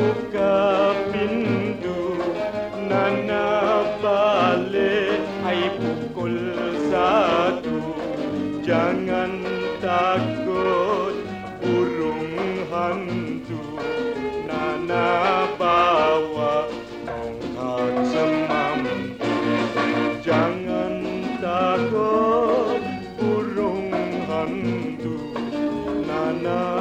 buka pintu Nana balik Hai pukul satu. Jangan takut Burung hantu. Nana bawa Tongkat semampu. Jangan takut Burung hantu. Nana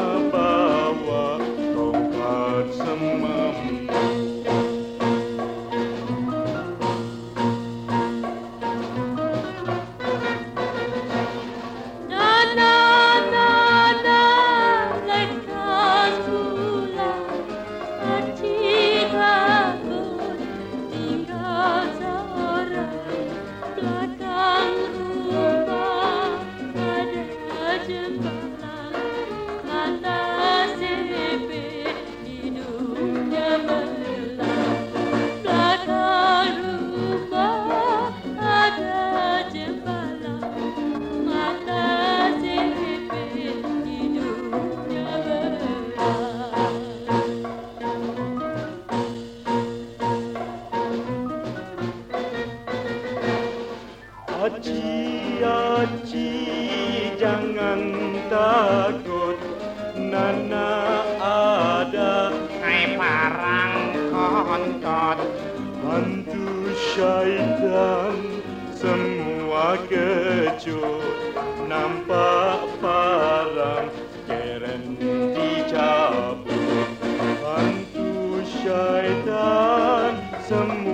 mengangkat Hantu syaitan semua kecut Nampak parang keren dicabut Hantu syaitan semua